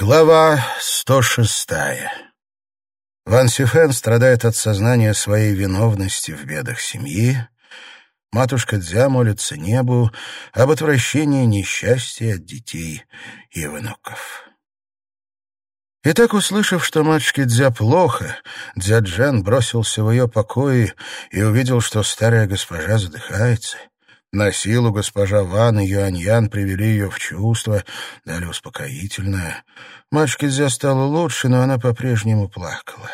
Глава 106. Ван Сюфен страдает от сознания своей виновности в бедах семьи. Матушка Дзя молится небу об отвращении несчастья от детей и внуков. Итак, услышав, что матушке Дзя плохо, Дзя-Джен бросился в ее покои и увидел, что старая госпожа задыхается — на силу госпожа Ван и Юаньян привели ее в чувство, дали успокоительное. Матушке Дзя стало лучше, но она по-прежнему плакала.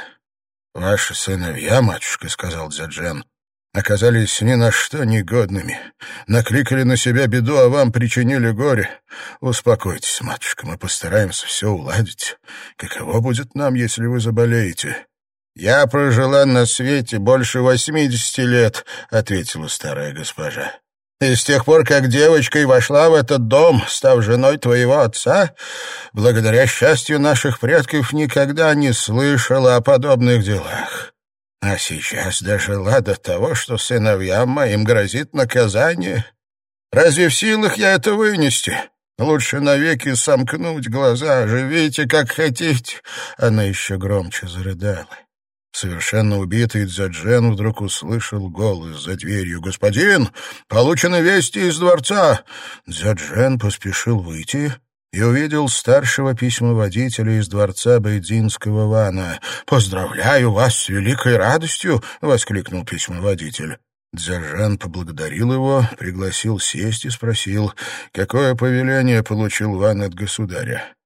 «Ваши сыновья, матушка», — сказал Дзяджен, — «оказались ни на что негодными. Накликали на себя беду, а вам причинили горе. Успокойтесь, матушка, мы постараемся все уладить. Каково будет нам, если вы заболеете?» «Я прожила на свете больше восьмидесяти лет», — ответила старая госпожа. И с тех пор, как девочкой вошла в этот дом, став женой твоего отца, благодаря счастью наших предков никогда не слышала о подобных делах. А сейчас дожила до того, что сыновьям моим грозит наказание. Разве в силах я это вынести? Лучше навеки сомкнуть глаза, живите как хотите. Она еще громче зарыдала. Совершенно убитый Дзаджен вдруг услышал голос за дверью. «Господин, получены вести из дворца!» Дзаджен поспешил выйти и увидел старшего письмоводителя из дворца Байдзинского вана. «Поздравляю вас с великой радостью!» — воскликнул письмоводитель. Дзержан поблагодарил его, пригласил сесть и спросил, какое повеление получил Ван от государя.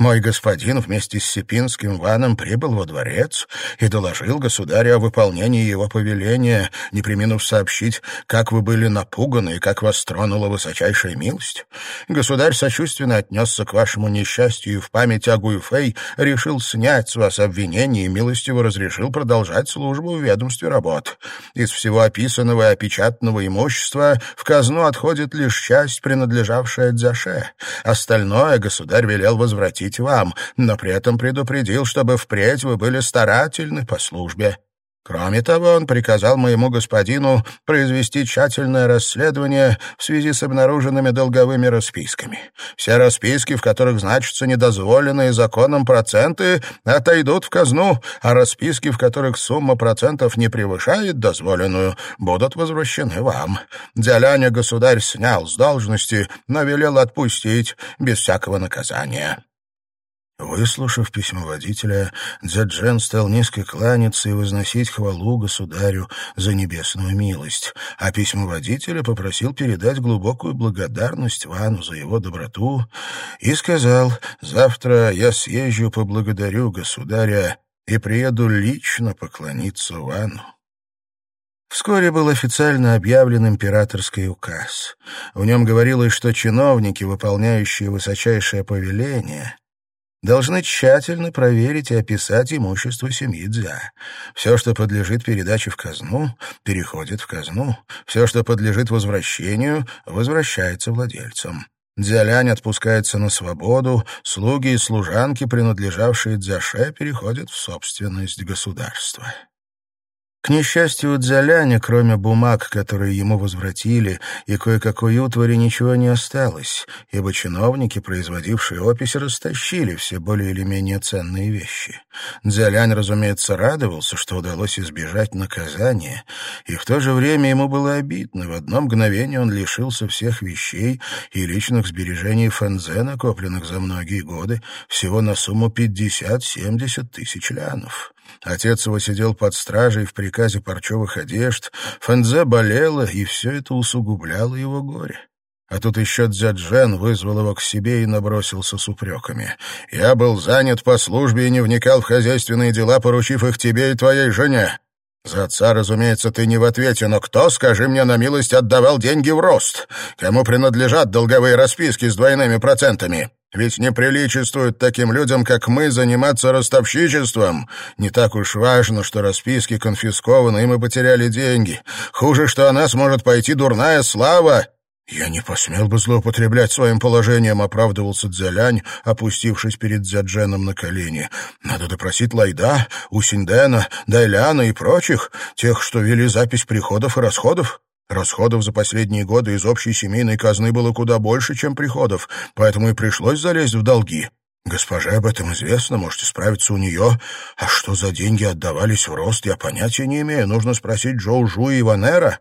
Мой господин вместе с Сипинским ваном прибыл во дворец и доложил государю о выполнении его повеления, не приминув сообщить, как вы были напуганы и как вас тронула высочайшая милость. Государь сочувственно отнесся к вашему несчастью и в память о Гуйфэй решил снять с вас обвинение и милостиво разрешил продолжать службу в ведомстве работ. Из всего описанного и опечатанного имущества в казну отходит лишь часть, принадлежавшая Дзяше. Остальное государь велел возвратить служить вам, но при этом предупредил, чтобы впредь вы были старательны по службе. Кроме того, он приказал моему господину произвести тщательное расследование в связи с обнаруженными долговыми расписками. Все расписки, в которых значатся недозволенные законом проценты, отойдут в казну, а расписки, в которых сумма процентов не превышает дозволенную, будут возвращены вам. Дзяляня государь снял с должности, но велел отпустить без всякого наказания. Выслушав письмо водителя, Дзяджен стал низко кланяться и возносить хвалу государю за небесную милость, а письмо водителя попросил передать глубокую благодарность Вану за его доброту и сказал, «Завтра я съезжу, поблагодарю государя и приеду лично поклониться Вану». Вскоре был официально объявлен императорский указ. В нем говорилось, что чиновники, выполняющие высочайшее повеление, должны тщательно проверить и описать имущество семьи Дзя. Все, что подлежит передаче в казну, переходит в казну. Все, что подлежит возвращению, возвращается владельцам. Дзялянь отпускается на свободу, слуги и служанки, принадлежавшие Дзяше, переходят в собственность государства. К несчастью, у Дзяляня, кроме бумаг, которые ему возвратили, и кое-какой утвари ничего не осталось, ибо чиновники, производившие опись, растащили все более или менее ценные вещи. Дзялянь, разумеется, радовался, что удалось избежать наказания, и в то же время ему было обидно. В одно мгновение он лишился всех вещей и личных сбережений Фэнзе, накопленных за многие годы, всего на сумму 50-70 тысяч лянов. Отец его сидел под стражей в приказе парчевых одежд, Фэнзе болела, и все это усугубляло его горе. А тут еще Дзяджен вызвал его к себе и набросился с упреками. «Я был занят по службе и не вникал в хозяйственные дела, поручив их тебе и твоей жене. За отца, разумеется, ты не в ответе, но кто, скажи мне на милость, отдавал деньги в рост? Кому принадлежат долговые расписки с двойными процентами?» Ведь не приличествует таким людям, как мы, заниматься ростовщичеством. Не так уж важно, что расписки конфискованы, и мы потеряли деньги. Хуже, что о нас может пойти дурная слава. «Я не посмел бы злоупотреблять своим положением», — оправдывался Дзялянь, опустившись перед Дзядженом на колени. «Надо допросить Лайда, Усиндена, Дайляна и прочих, тех, что вели запись приходов и расходов. Расходов за последние годы из общей семейной казны было куда больше, чем приходов, поэтому и пришлось залезть в долги. Госпоже об этом известно, можете справиться у нее. А что за деньги отдавались в рост, я понятия не имею. Нужно спросить Джоу Жу и Ванера.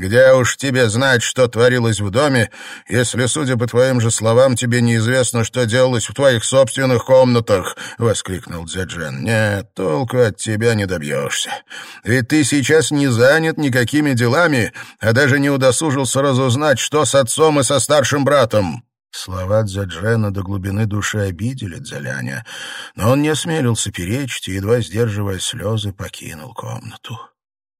Где уж тебе знать, что творилось в доме, если, судя по твоим же словам, тебе неизвестно, что делалось в твоих собственных комнатах?» — воскликнул Дзяджен. «Нет, толку от тебя не добьешься. Ведь ты сейчас не занят никакими делами, а даже не удосужился разузнать, что с отцом и со старшим братом». Слова Дзяджена до глубины души обидели Дзяляня, но он не осмелился перечить и, едва сдерживая слезы, покинул комнату.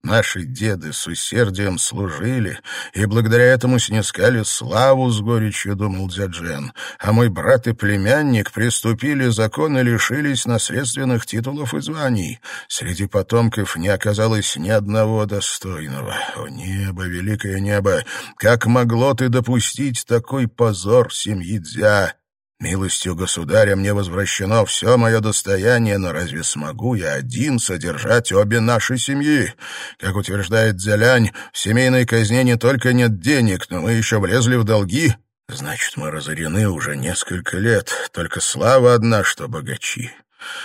Наши деды с усердием служили, и благодаря этому снискали славу с горечью, думал Дзяджен, а мой брат и племянник приступили закон и лишились наследственных титулов и званий. Среди потомков не оказалось ни одного достойного. О небо, великое небо, как могло ты допустить такой позор семьи Дзя? Милостью государя мне возвращено все мое достояние, но разве смогу я один содержать обе наши семьи? Как утверждает Дзялянь, в семейной казне не только нет денег, но мы еще влезли в долги. Значит, мы разорены уже несколько лет, только слава одна, что богачи.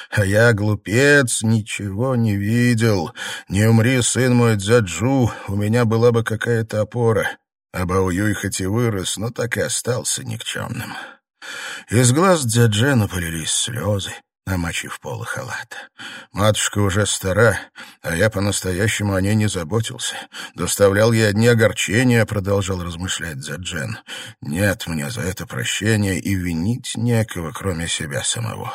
А я, глупец, ничего не видел. Не умри, сын мой Дзяджу, у меня была бы какая-то опора. А Баоюй хоть и вырос, но так и остался никчемным. Из глаз Дзяджена полились слезы, намочив полы халата. Матушка уже стара, а я по-настоящему о ней не заботился. Доставлял ей одни огорчения, продолжал размышлять Дзяджен. Нет мне за это прощения и винить некого, кроме себя самого.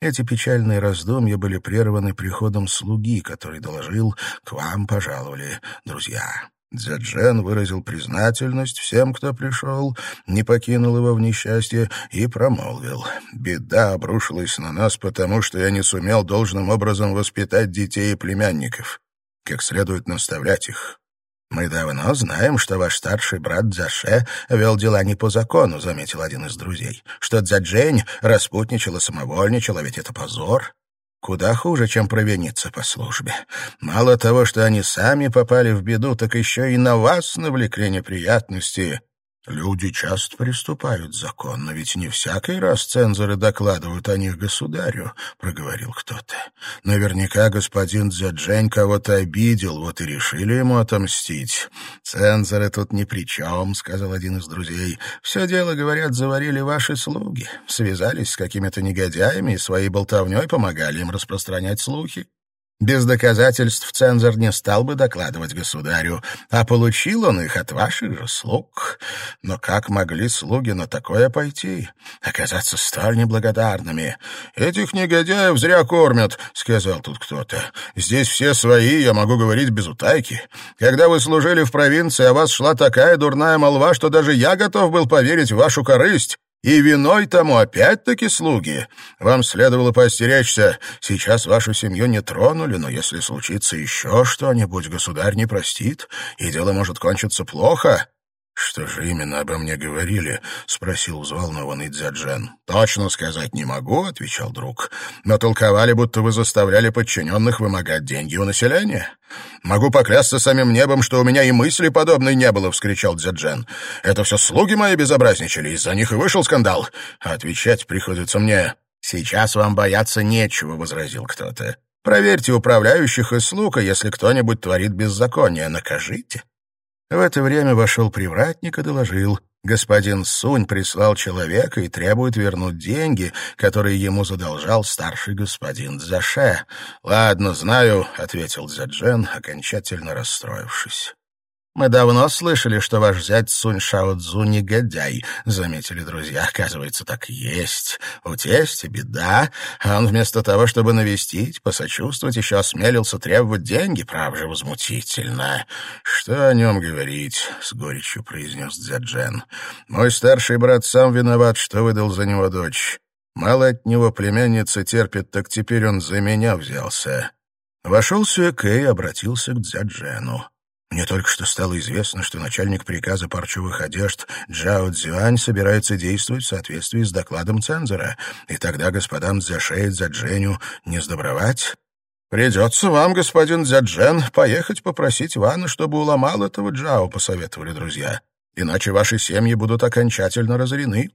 Эти печальные раздумья были прерваны приходом слуги, который доложил «К вам пожаловали друзья». Дзяджен выразил признательность всем, кто пришел, не покинул его в несчастье и промолвил. «Беда обрушилась на нас, потому что я не сумел должным образом воспитать детей и племянников, как следует наставлять их. «Мы давно знаем, что ваш старший брат Дзяше вел дела не по закону», — заметил один из друзей. «Что Дзяджень распутничала, самовольничала, ведь это позор. Куда хуже, чем провиниться по службе. Мало того, что они сами попали в беду, так еще и на вас навлекли неприятности. Люди часто приступают закон, но ведь не всякий раз цензоры докладывают о них государю, — проговорил кто-то. Наверняка господин Дзяджень кого-то обидел, вот и решили ему отомстить. Цензоры тут ни при чем, — сказал один из друзей. Все дело, говорят, заварили ваши слуги. Связались с какими-то негодяями и своей болтовней помогали им распространять слухи. Без доказательств цензор не стал бы докладывать государю, а получил он их от ваших же слуг. Но как могли слуги на такое пойти? Оказаться столь неблагодарными. «Этих негодяев зря кормят», — сказал тут кто-то. «Здесь все свои, я могу говорить без утайки. Когда вы служили в провинции, о вас шла такая дурная молва, что даже я готов был поверить в вашу корысть». И виной тому опять-таки слуги. Вам следовало поостеречься. Сейчас вашу семью не тронули, но если случится еще что-нибудь, государь не простит, и дело может кончиться плохо. «Что же именно обо мне говорили?» — спросил взволнованный Дзяджен. «Точно сказать не могу», — отвечал друг. «Но толковали, будто вы заставляли подчиненных вымогать деньги у населения». «Могу поклясться самим небом, что у меня и мысли подобной не было», — вскричал Дзяджен. «Это все слуги мои безобразничали, из-за них и вышел скандал. А отвечать приходится мне». «Сейчас вам бояться нечего», — возразил кто-то. «Проверьте управляющих и слуг, а если кто-нибудь творит беззаконие, накажите». В это время вошел привратник и доложил. Господин Сунь прислал человека и требует вернуть деньги, которые ему задолжал старший господин Дзяше. «Ладно, знаю», — ответил Дзяджен, окончательно расстроившись. «Мы давно слышали, что ваш зять Сунь Шао Цзу негодяй», — заметили друзья. «Оказывается, так есть. У тестя беда, он вместо того, чтобы навестить, посочувствовать, еще осмелился требовать деньги, прав же возмутительно». «Что о нем говорить?» — с горечью произнес Дзяджен. «Мой старший брат сам виноват, что выдал за него дочь. Мало от него племянница терпит, так теперь он за меня взялся». Вошел Сюэкэй и обратился к Дзяджену. Мне только что стало известно, что начальник приказа парчевых одежд Джао Цзюань собирается действовать в соответствии с докладом цензора, и тогда господам Цзяше и Цзядженю не сдобровать. «Придется вам, господин Дзяджен, поехать попросить Вана, чтобы уломал этого Джао», — посоветовали друзья. «Иначе ваши семьи будут окончательно разорены».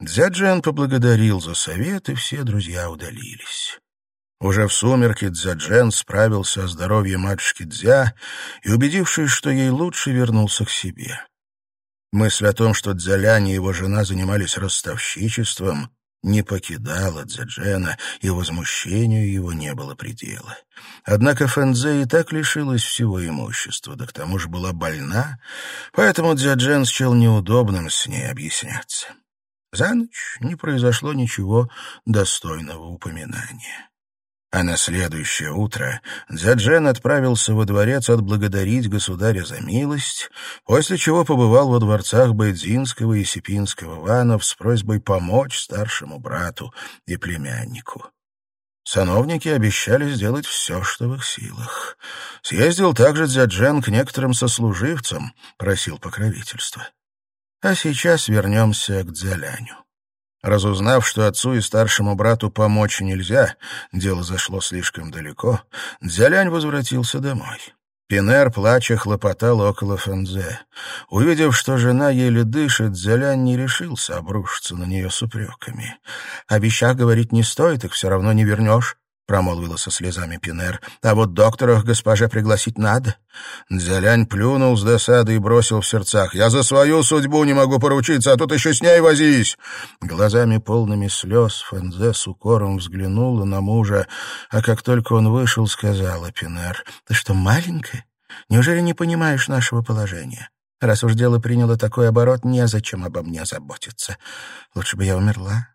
Дзяджен поблагодарил за совет, и все друзья удалились. Уже в сумерки Дзяджен справился о здоровье матушки Дзя и, убедившись, что ей лучше, вернулся к себе. Мысль о том, что Дзялянь и его жена занимались ростовщичеством, не покидала Дзяджена, и возмущению его не было предела. Однако Фэнзе и так лишилась всего имущества, да к тому же была больна, поэтому Дзяджен счел неудобным с ней объясняться. За ночь не произошло ничего достойного упоминания. А на следующее утро Дзяджен отправился во дворец отблагодарить государя за милость, после чего побывал во дворцах Байдзинского и Сипинского ванов с просьбой помочь старшему брату и племяннику. Сановники обещали сделать все, что в их силах. Съездил также Дзяджен к некоторым сослуживцам, просил покровительства. А сейчас вернемся к Дзяляню. Разузнав, что отцу и старшему брату помочь нельзя, дело зашло слишком далеко, Дзялянь возвратился домой. Пинер, плача, хлопотал около Фэнзе. Увидев, что жена еле дышит, Дзялянь не решился обрушиться на нее с упреками. «О вещах говорить не стоит, их все равно не вернешь промолвила со слезами Пинер. «А вот доктора госпоже пригласить надо». Дзялянь плюнул с досады и бросил в сердцах. «Я за свою судьбу не могу поручиться, а тут еще с ней возись!» Глазами полными слез Фэнзе с укором взглянула на мужа, а как только он вышел, сказала Пинер. «Ты что, маленькая? Неужели не понимаешь нашего положения?» Раз уж дело приняло такой оборот, незачем обо мне заботиться. Лучше бы я умерла.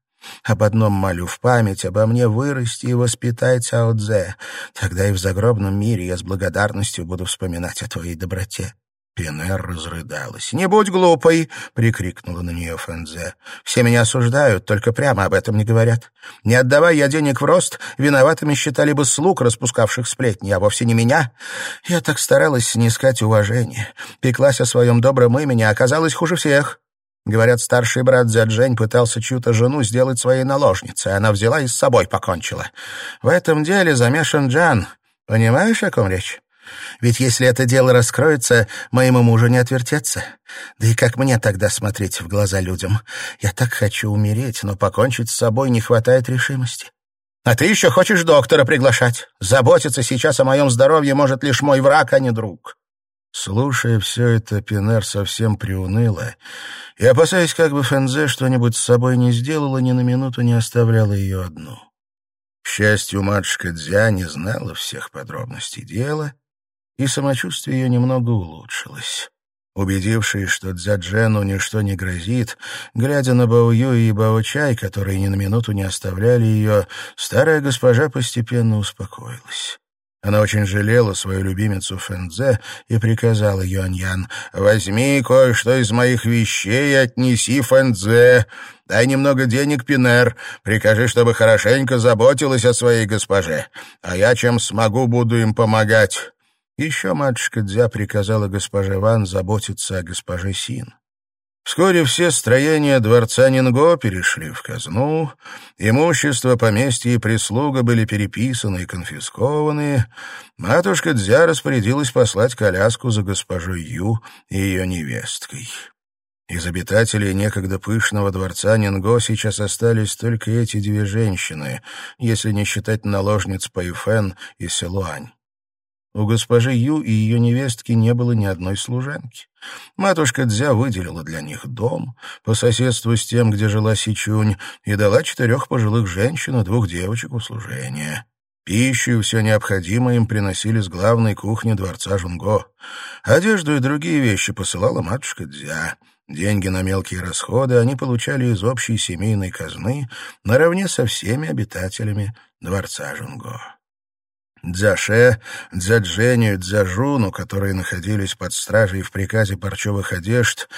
Об одном молю в память, обо мне вырасти и воспитать Цао Цзэ. Тогда и в загробном мире я с благодарностью буду вспоминать о твоей доброте». Пинер разрыдалась. «Не будь глупой!» — прикрикнула на нее Фэнзе. «Все меня осуждают, только прямо об этом не говорят. Не отдавая я денег в рост, виноватыми считали бы слуг, распускавших сплетни, а вовсе не меня. Я так старалась снискать уважение, пеклась о своем добром имени, а оказалось хуже всех. Говорят, старший брат Дзяджень пытался чью-то жену сделать своей наложницей, она взяла и с собой покончила. В этом деле замешан Джан. Понимаешь, о ком речь? Ведь если это дело раскроется, моему мужу не отвертеться. Да и как мне тогда смотреть в глаза людям? Я так хочу умереть, но покончить с собой не хватает решимости. А ты еще хочешь доктора приглашать? Заботиться сейчас о моем здоровье может лишь мой враг, а не друг. Слушая все это, Пинер совсем приуныла и, опасаясь, как бы Фензе что-нибудь с собой не сделала, ни на минуту не оставляла ее одну. К счастью, матушка Дзя не знала всех подробностей дела, и самочувствие ее немного улучшилось. Убедившись, что Дзяджену ничто не грозит, глядя на Баую и Баочай, которые ни на минуту не оставляли ее, старая госпожа постепенно успокоилась. Она очень жалела свою любимицу Фэнзе и приказала Юаньян, «Возьми кое-что из моих вещей и отнеси Фэнзе. Дай немного денег, Пинер. Прикажи, чтобы хорошенько заботилась о своей госпоже. А я, чем смогу, буду им помогать». Еще матушка Дзя приказала госпоже Ван заботиться о госпоже Син. Вскоре все строения дворца Нинго перешли в казну, имущество, поместья и прислуга были переписаны и конфискованы. Матушка Дзя распорядилась послать коляску за госпожой Ю и ее невесткой. Из обитателей некогда пышного дворца Нинго сейчас остались только эти две женщины, если не считать наложниц Пэйфэн и Силуань. У госпожи Ю и ее невестки не было ни одной служанки. Матушка Дзя выделила для них дом по соседству с тем, где жила Сичунь, и дала четырех пожилых женщин и двух девочек услужения. Пищу и все необходимое им приносили с главной кухни дворца Жунго. Одежду и другие вещи посылала матушка Дзя. Деньги на мелкие расходы они получали из общей семейной казны наравне со всеми обитателями дворца Жунго. Дзяше, Дзядженю и Дзяжуну, которые находились под стражей в приказе парчевых одежд,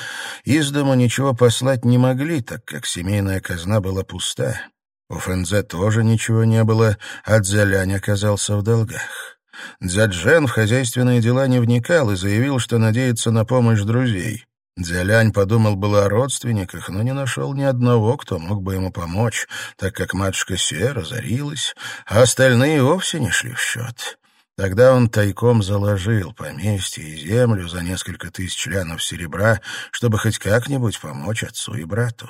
из дома ничего послать не могли, так как семейная казна была пуста. У Фэнзе тоже ничего не было, а Дзялянь оказался в долгах. Дзяджен в хозяйственные дела не вникал и заявил, что надеется на помощь друзей. Дзялянь подумал было о родственниках, но не нашел ни одного, кто мог бы ему помочь, так как матушка Се разорилась, а остальные вовсе не шли в счет. Тогда он тайком заложил поместье и землю за несколько тысяч членов серебра, чтобы хоть как-нибудь помочь отцу и брату.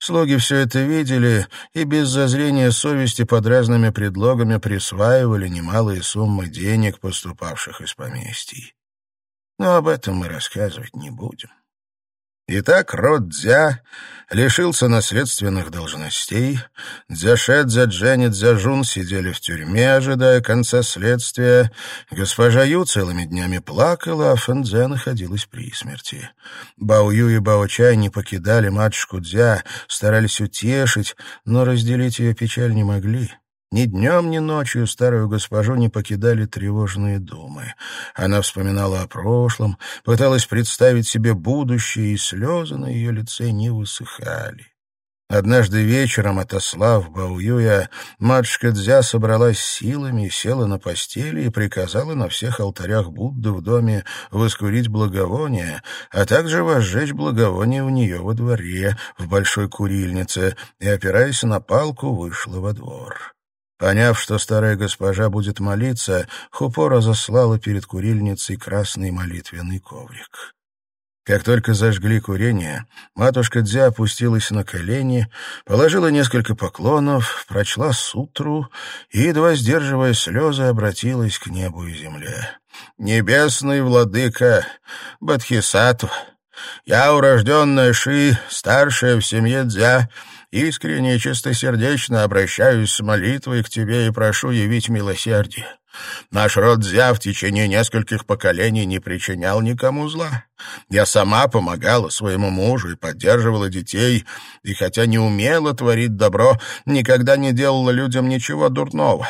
Слуги все это видели и без зазрения совести под разными предлогами присваивали немалые суммы денег, поступавших из поместий. Но об этом мы рассказывать не будем. Итак, род Дзя лишился наследственных должностей. Дзяше, Дзяджен и Дзяжун сидели в тюрьме, ожидая конца следствия. Госпожа Ю целыми днями плакала, а Фэнзе находилась при смерти. Бао Ю и Бао Чай не покидали матушку Дзя, старались утешить, но разделить ее печаль не могли. Ни днем, ни ночью старую госпожу не покидали тревожные думы. Она вспоминала о прошлом, пыталась представить себе будущее, и слезы на ее лице не высыхали. Однажды вечером, отослав Бауюя, матушка Дзя собралась силами, села на постели и приказала на всех алтарях Будды в доме воскурить благовоние, а также возжечь благовоние у нее во дворе, в большой курильнице, и, опираясь на палку, вышла во двор. Поняв, что старая госпожа будет молиться, Хупо разослала перед курильницей красный молитвенный коврик. Как только зажгли курение, матушка Дзя опустилась на колени, положила несколько поклонов, прочла сутру и, едва сдерживая слезы, обратилась к небу и земле. «Небесный владыка Бадхисатва, я, урожденная Ши, старшая в семье Дзя, искренне и чистосердечно обращаюсь с молитвой к тебе и прошу явить милосердие. Наш род Зя в течение нескольких поколений не причинял никому зла. Я сама помогала своему мужу и поддерживала детей, и хотя не умела творить добро, никогда не делала людям ничего дурного.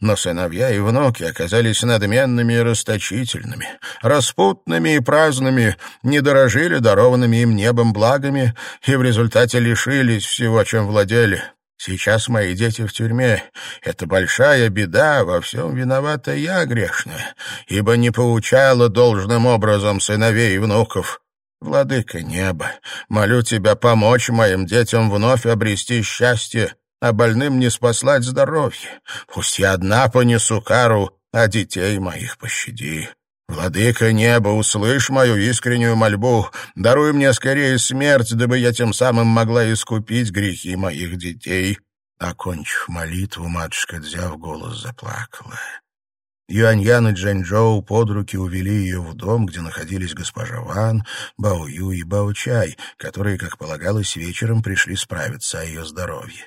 Но сыновья и внуки оказались надменными и расточительными, распутными и праздными, не дорожили дарованными им небом благами и в результате лишились всего, чем владели. Сейчас мои дети в тюрьме. Это большая беда, во всем виновата я грешная, ибо не поучала должным образом сыновей и внуков. Владыка неба, молю тебя помочь моим детям вновь обрести счастье, а больным не спаслать здоровье. Пусть я одна понесу кару, а детей моих пощади. «Владыка неба, услышь мою искреннюю мольбу, даруй мне скорее смерть, дабы я тем самым могла искупить грехи моих детей». Окончив молитву, матушка Дзя в голос заплакала. Юаньян и Джэньчжоу под руки увели ее в дом, где находились госпожа Ван, Бао Ю и Бао Чай, которые, как полагалось, вечером пришли справиться о ее здоровье.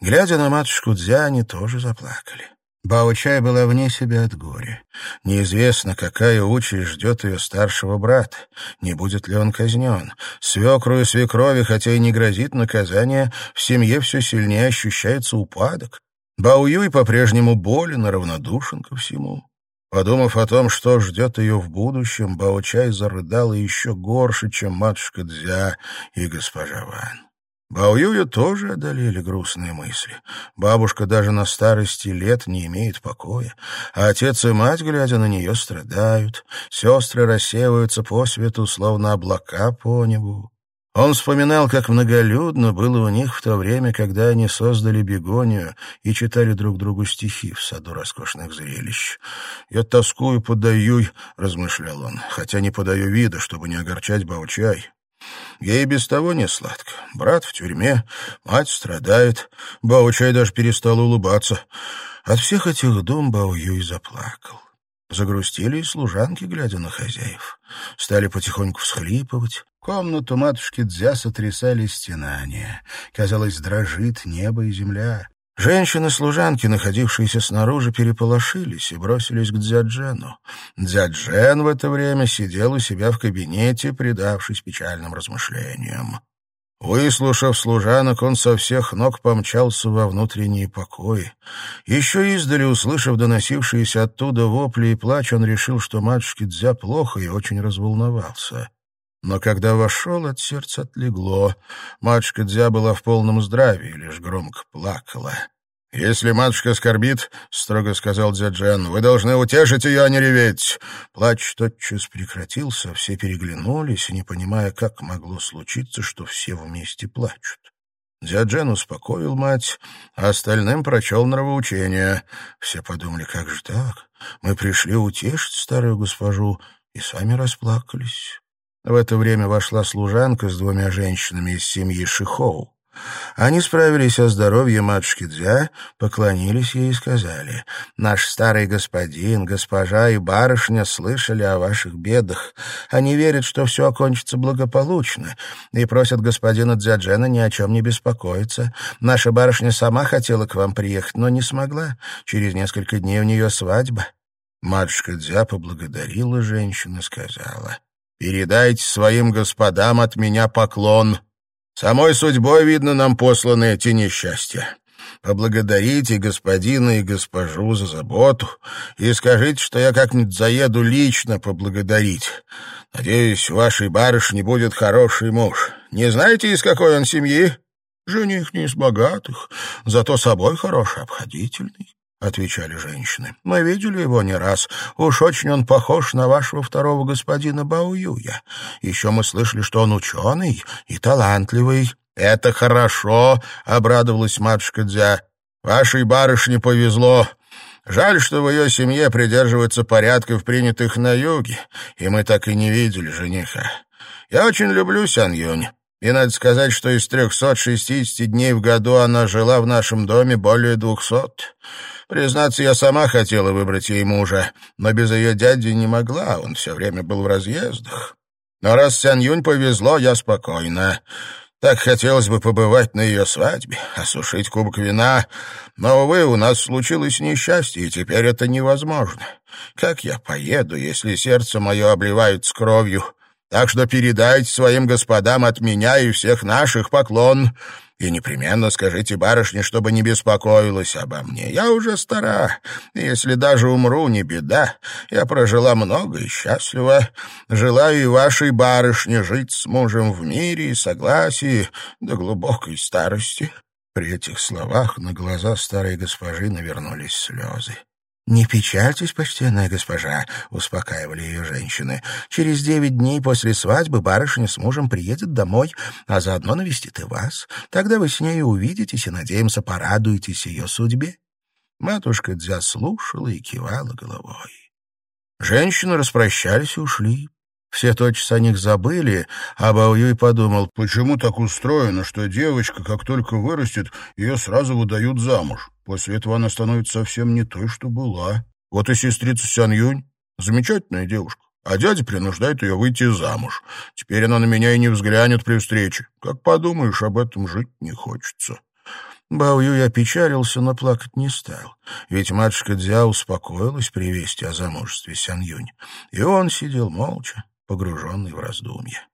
Глядя на матушку Дзя, они тоже заплакали. Бао-чай была вне себя от горя. Неизвестно, какая участь ждет ее старшего брата. Не будет ли он казнен. Свекру и свекрови, хотя и не грозит наказание, в семье все сильнее ощущается упадок. Бао-юй по-прежнему болен и равнодушен ко всему. Подумав о том, что ждет ее в будущем, Бао-чай зарыдала еще горше, чем матушка Дзя и госпожа Ван. Баоюю тоже одолели грустные мысли. Бабушка даже на старости лет не имеет покоя, а отец и мать, глядя на нее, страдают. Сестры рассеиваются по свету, словно облака по небу. Он вспоминал, как многолюдно было у них в то время, когда они создали бегонию и читали друг другу стихи в саду роскошных зрелищ. «Я тоскую по Даюй», — размышлял он, — «хотя не подаю вида, чтобы не огорчать Баучай. Ей без того не сладко. Брат в тюрьме, мать страдает. Баучай даже перестал улыбаться. От всех этих дум Бао Юй заплакал. Загрустили и служанки, глядя на хозяев. Стали потихоньку всхлипывать. Комнату матушки Дзя сотрясали стенания. Казалось, дрожит небо и земля. Женщины-служанки, находившиеся снаружи, переполошились и бросились к Дзяджену. Дзяджен в это время сидел у себя в кабинете, предавшись печальным размышлениям. Выслушав служанок, он со всех ног помчался во внутренние покои. Еще издали, услышав доносившиеся оттуда вопли и плач, он решил, что матушке Дзя плохо и очень разволновался. Но когда вошел, от сердца отлегло. Матушка Дзя была в полном здравии, лишь громко плакала. «Если матушка скорбит, — строго сказал Дзяджен, — вы должны утешить ее, а не реветь». Плач тотчас прекратился, все переглянулись, не понимая, как могло случиться, что все вместе плачут. Дзяджен успокоил мать, а остальным прочел нравоучение. Все подумали, как же так? Мы пришли утешить старую госпожу и сами расплакались. В это время вошла служанка с двумя женщинами из семьи Шихоу. Они справились о здоровье матушки Дзя, поклонились ей и сказали, «Наш старый господин, госпожа и барышня слышали о ваших бедах. Они верят, что все окончится благополучно, и просят господина Дзяджена ни о чем не беспокоиться. Наша барышня сама хотела к вам приехать, но не смогла. Через несколько дней у нее свадьба». Матушка Дзя поблагодарила женщину и сказала, «Передайте своим господам от меня поклон». Самой судьбой, видно, нам посланы эти несчастья. Поблагодарите господина и госпожу за заботу и скажите, что я как-нибудь заеду лично поблагодарить. Надеюсь, у вашей барышни будет хороший муж. Не знаете, из какой он семьи? Жених не из богатых, зато собой хороший, обходительный. — отвечали женщины. «Мы видели его не раз. Уж очень он похож на вашего второго господина Баоюя. Еще мы слышали, что он ученый и талантливый». «Это хорошо», — обрадовалась матушка Дзя. «Вашей барышне повезло. Жаль, что в ее семье придерживаются порядков, принятых на юге, и мы так и не видели жениха. Я очень люблю Сян Юнь». И надо сказать, что из 360 дней в году она жила в нашем доме более двухсот. Признаться, я сама хотела выбрать ей мужа, но без ее дяди не могла, он все время был в разъездах. Но раз Сян Юнь повезло, я спокойна. Так хотелось бы побывать на ее свадьбе, осушить кубок вина, но, увы, у нас случилось несчастье, и теперь это невозможно. Как я поеду, если сердце мое обливается кровью? Так что передайте своим господам от меня и всех наших поклон. И непременно скажите барышне, чтобы не беспокоилась обо мне. Я уже стара, если даже умру, не беда. Я прожила много и счастлива. Желаю и вашей барышне жить с мужем в мире и согласии до глубокой старости». При этих словах на глаза старой госпожи навернулись слезы. «Не печальтесь, почтенная госпожа», — успокаивали ее женщины. «Через девять дней после свадьбы барышня с мужем приедет домой, а заодно навестит и вас. Тогда вы с ней увидитесь и, надеемся, порадуетесь ее судьбе». Матушка Дзя слушала и кивала головой. Женщины распрощались и ушли. Все тотчас о них забыли, а Баоюй подумал, почему так устроено, что девочка, как только вырастет, ее сразу выдают замуж. После этого она становится совсем не той, что была. Вот и сестрица Сян Юнь, замечательная девушка, а дядя принуждает ее выйти замуж. Теперь она на меня и не взглянет при встрече. Как подумаешь, об этом жить не хочется. Бао Юй опечалился, но плакать не стал, ведь матушка Дзя успокоилась при вести о замужестве Сян Юнь, и он сидел молча, погруженный в раздумья.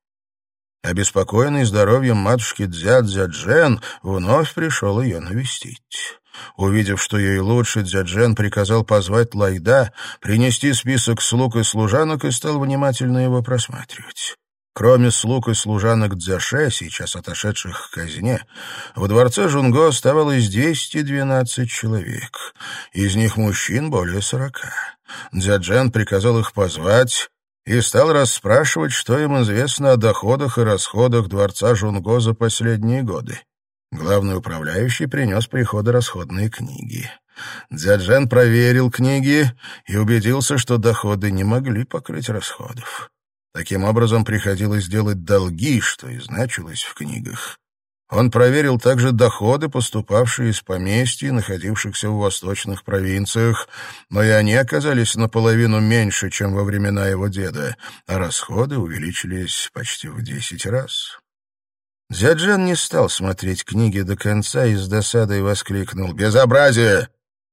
Обеспокоенный здоровьем матушки Дзя Дзяджен вновь пришел ее навестить. Увидев, что ей лучше, Дзяджен приказал позвать Лайда, принести список слуг и служанок и стал внимательно его просматривать. Кроме слуг и служанок Дзяше, сейчас отошедших к казне, в дворце Жунго оставалось 212 человек. Из них мужчин более сорока. Дзяджен приказал их позвать и стал расспрашивать, что им известно о доходах и расходах дворца Жунго за последние годы. Главный управляющий принес приходо-расходные книги. Дзяджен проверил книги и убедился, что доходы не могли покрыть расходов. Таким образом, приходилось делать долги, что и значилось в книгах. Он проверил также доходы, поступавшие из поместьй, находившихся в восточных провинциях, но и они оказались наполовину меньше, чем во времена его деда, а расходы увеличились почти в десять раз. Зяджан не стал смотреть книги до конца и с досадой воскликнул «Безобразие!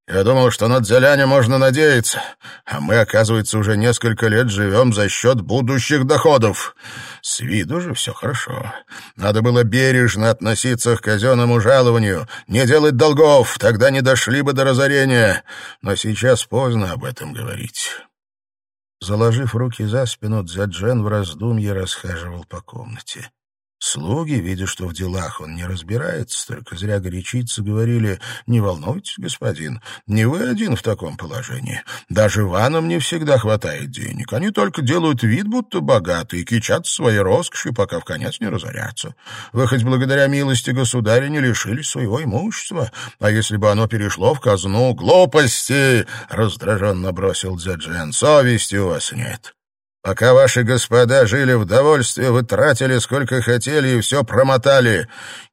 Я думал, что на Дзяляне можно надеяться, а мы, оказывается, уже несколько лет живем за счет будущих доходов. С виду же все хорошо. Надо было бережно относиться к казенному жалованию, не делать долгов, тогда не дошли бы до разорения. Но сейчас поздно об этом говорить». Заложив руки за спину, Дзяджен в раздумье расхаживал по комнате. Слуги, видя, что в делах он не разбирается, только зря горячиться, говорили, «Не волнуйтесь, господин, не вы один в таком положении. Даже ванам не всегда хватает денег. Они только делают вид, будто богаты, и кичат своей роскошью, пока в конец не разорятся. Вы хоть благодаря милости государя не лишились своего имущества, а если бы оно перешло в казну, глупости!» — раздраженно бросил Дзяджен. «Совести у вас нет». Пока ваши господа жили в довольстве, вы тратили сколько хотели и все промотали.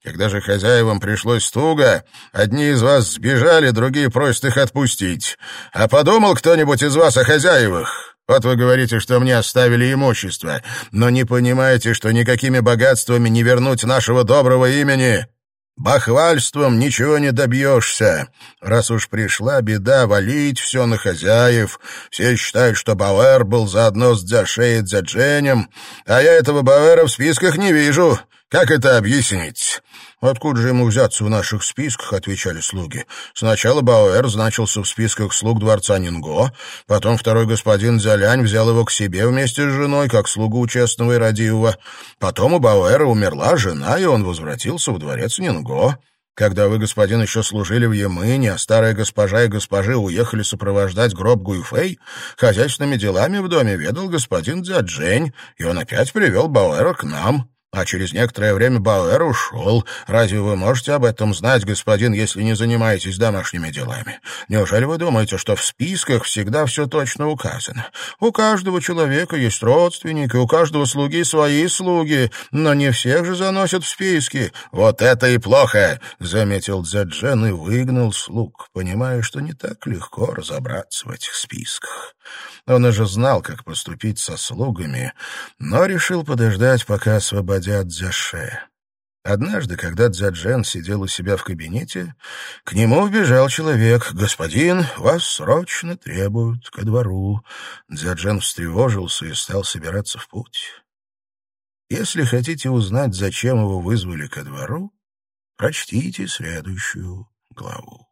Когда же хозяевам пришлось туго, одни из вас сбежали, другие просят их отпустить. А подумал кто-нибудь из вас о хозяевах? Вот вы говорите, что мне оставили имущество, но не понимаете, что никакими богатствами не вернуть нашего доброго имени. Бахвальством ничего не добьешься. Раз уж пришла беда валить все на хозяев, все считают, что Бауэр был заодно с Дзяше и Дзядженем, а я этого Бауэра в списках не вижу. Как это объяснить? «Откуда же ему взяться в наших списках?» — отвечали слуги. «Сначала Бауэр значился в списках слуг дворца Нинго, потом второй господин Зялянь взял его к себе вместе с женой, как слугу честного и радивого. Потом у Бауэра умерла жена, и он возвратился в дворец Нинго». Когда вы, господин, еще служили в Ямыне, а старая госпожа и госпожи уехали сопровождать гроб Гуйфэй, хозяйственными делами в доме ведал господин Дзяджень, и он опять привел Бауэра к нам. А через некоторое время Бауэр ушел. Разве вы можете об этом знать, господин, если не занимаетесь домашними делами? Неужели вы думаете, что в списках всегда все точно указано? У каждого человека есть родственники, у каждого слуги свои слуги, но не всех же заносят в списки. Вот это и плохо, — заметил Дзяджен и выгнал слуг, понимая, что не так легко разобраться в этих списках. Он уже знал, как поступить со слугами, но решил подождать, пока освободят Дзяше. Однажды, когда Дзяджен сидел у себя в кабинете, к нему вбежал человек. «Господин, вас срочно требуют ко двору». Дзяджен встревожился и стал собираться в путь. Если хотите узнать, зачем его вызвали ко двору, прочтите следующую главу.